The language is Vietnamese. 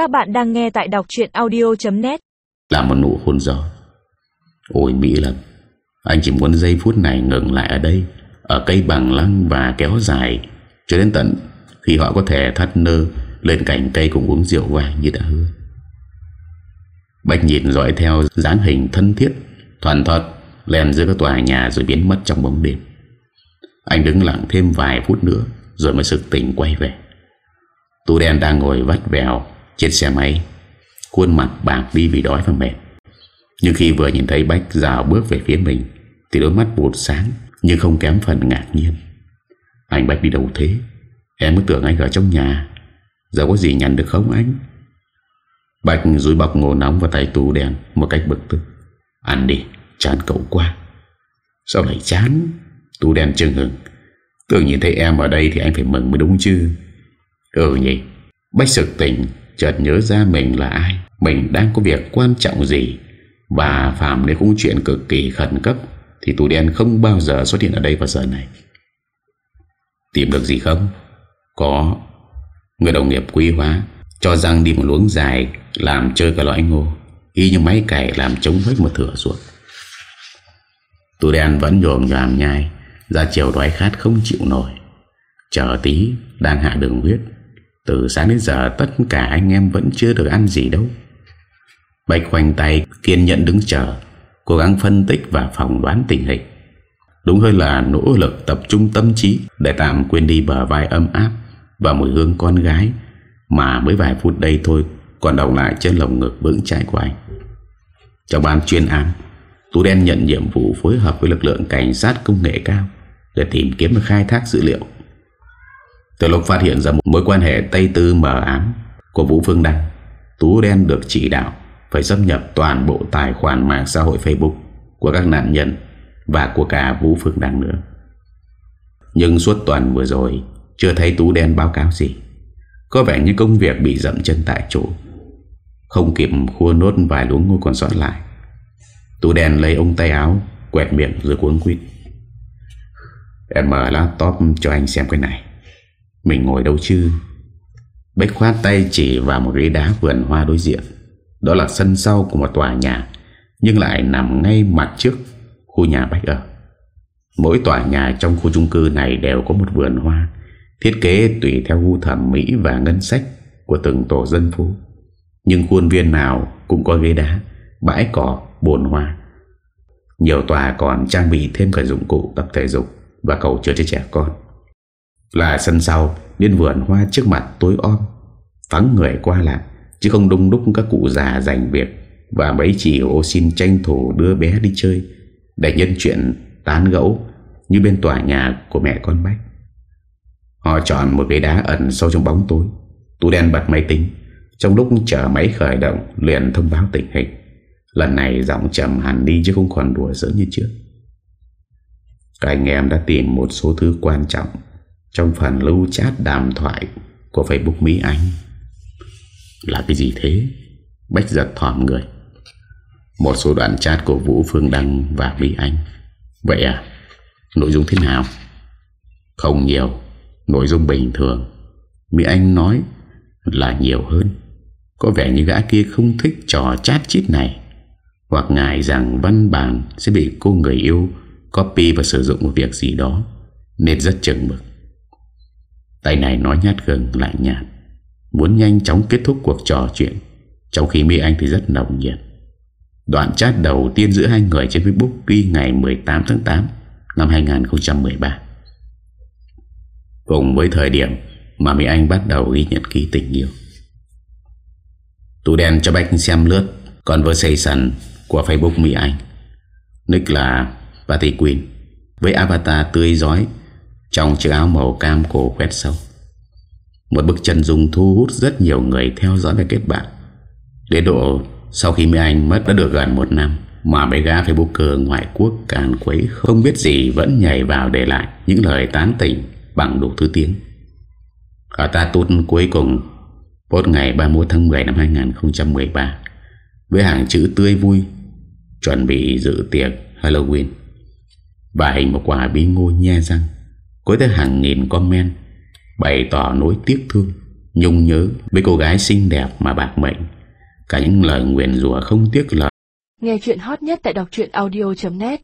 Các bạn đang nghe tại đọc chuyện audio.net Là một nụ hôn gió. Ôi Mỹ Lâm Anh chỉ muốn giây phút này ngừng lại ở đây, Ở cây bằng lăng và kéo dài, Cho đến tận khi họ có thể thắt nơ Lên cành cây cùng uống rượu vàng như đã hứa. Bạch nhìn dõi theo dáng hình thân thiết, Thoàn thoát Lèn giữa các tòa nhà rồi biến mất trong bóng đêm. Anh đứng lặng thêm vài phút nữa Rồi mới sực tỉnh quay về. Tu đen đang ngồi vắt vèo Chiếc xe máy. Khuôn mặt bạc đi vì đói và mệt. Nhưng khi vừa nhìn thấy Bách rào bước về phía mình, Thì đôi mắt bột sáng Nhưng không kém phần ngạc nhiên. Anh Bách đi đâu thế? Em cứ tưởng anh ở trong nhà. Giờ có gì nhận được không anh? Bạch rúi bọc ngồi nóng vào tay tú đen Một cách bực tức. Ăn đi, chán cậu quá. Sao lại chán? Tú đen chừng hừng. Tưởng nhìn thấy em ở đây thì anh phải mừng mới đúng chứ. Ừ nhỉ. Bách sực tỉnh chợt nhớ ra mình là ai. Mình đang có việc quan trọng gì. Và Phạm nếu cũng chuyện cực kỳ khẩn cấp, Thì tù đen không bao giờ xuất hiện ở đây vào giờ này. Tìm được gì không? Có. Người đồng nghiệp quý hóa, Cho rằng đi một luống dài, Làm chơi cả loại ngô. Y như máy cày làm chống hết một thửa ruột Tù đen vẫn nhồm nhòm nhai, Ra chiều đói khát không chịu nổi. Chờ tí, đang hạ đường huyết từ sáng đến giờ, tất cả anh em vẫn chưa được ăn gì đâu. Bạch khoanh tay kiên nhẫn đứng chờ, Cố gắng phân tích và phỏng đoán tình hình. Đúng hơn là nỗ lực tập trung tâm trí Để tạm quên đi bờ vai âm áp Và mùi hương con gái Mà mới vài phút đây thôi Còn động lại trên lồng ngực vững chạy của anh. Trong ban chuyên án, Tú đen nhận nhiệm vụ phối hợp với lực lượng cảnh sát công nghệ cao Để tìm kiếm và khai thác dữ liệu. Từ lúc phát hiện ra một mối quan hệ Tây Tư mờ ám Của Vũ Phương Đăng, Tú đen được chỉ đạo Phải xâm nhập toàn bộ tài khoản mạng xã hội Facebook Của các nạn nhân Và của cả Vũ Phương Đăng nữa. Nhưng suốt tuần vừa rồi, Chưa thấy Tú đen báo cáo gì. Có vẻ như công việc bị dậm chân tại chỗ. Không kịp khua nốt vài luống ngôi còn sót lại, Tú đen lấy ông tay áo, Quẹt miệng rồi cuốn quýt. Em mở laptop cho anh xem cái này. Mình ngồi đâu chứ? Bách khoát tay chỉ vào một ghế đá vườn hoa đối diện. Đó là sân sau của một tòa nhà Nhưng lại nằm ngay mặt trước Khu nhà Bách ở. Mỗi tòa nhà trong khu chung cư này Đều có một vườn hoa Thiết kế tùy theo gu thẩm mỹ và ngân sách Của từng tổ dân phố. Nhưng khuôn viên nào cũng có ghế đá Bãi cỏ, bồn hoa. Nhiều tòa còn trang bị thêm cả dụng cụ tập thể dục Và cầu chữa cho trẻ con. Là sân sau, Nên vườn hoa trước mặt tối om, Vắng người qua lại, Chứ không đông đúc các cụ già dành việc Và mấy chị ô xin tranh thủ đưa bé đi chơi, Để nhân chuyện tán gẫu Như bên tòa nhà của mẹ con Bách. Họ chọn một cái đá ẩn sâu trong bóng tối Tú đen bật máy tính, Trong lúc chờ máy khởi động Liền thông báo tình hình. Lần này giọng trầm hẳn đi chứ không còn đùa giỡn như trước. Các anh em đã tìm một số thứ quan trọng trong phần lưu chat đàm thoại Của Facebook Mỹ Anh. Là cái gì thế? Bách giật thỏm người. Một số đoạn chat của Vũ Phương Đăng và Mỹ Anh. Vậy à Nội dung thế nào? Không nhiều, Nội dung bình thường. Mỹ Anh nói là nhiều hơn. Có vẻ như gã kia không thích trò chat chít này. Hoặc ngại rằng văn bản Sẽ bị cô người yêu Copy và sử dụng một việc gì đó, Nên rất chừng mực. Tay này nói nhát gừng lại nhạt. Muốn nhanh chóng kết thúc cuộc trò chuyện, Trong khi Mỹ Anh thì rất nồng nhiệt. Đoạn chat đầu tiên giữa hai người trên Facebook Ghi ngày 18 tháng 8 Năm 2013 Cùng với thời điểm Mà Mỹ Anh bắt đầu ghi nhận ký tình yêu. Tủ đen cho Bách xem lướt conversation của Facebook Mỹ Anh. Nick là Patty Queen Với avatar tươi giói trong chiếc áo màu cam cổ quét sâu, Một bức chân dung thu hút rất nhiều người theo dõi và kết bạn. Đến độ sau khi Mỹ Anh mất đã được gần một năm, Mà mấy gã Facebooker ngoại quốc càng quấy không biết gì Vẫn nhảy vào để lại những lời tán tỉnh bằng đủ thứ tiếng. Ở ta tốt cuối cùng, Post ngày 31 tháng 10 năm 2013 Với hàng chữ tươi vui, Chuẩn bị dự tiệc Halloween. Và hình một quả bí ngô nhe răng. Có tới hàng nghìn comment Bày tỏ nỗi tiếc thương, Nhung nhớ với cô gái xinh đẹp mà bạc mệnh. Cả những lời nguyện rủa không tiếc lời. Nghe chuyện hot nhất tại đọc audio.net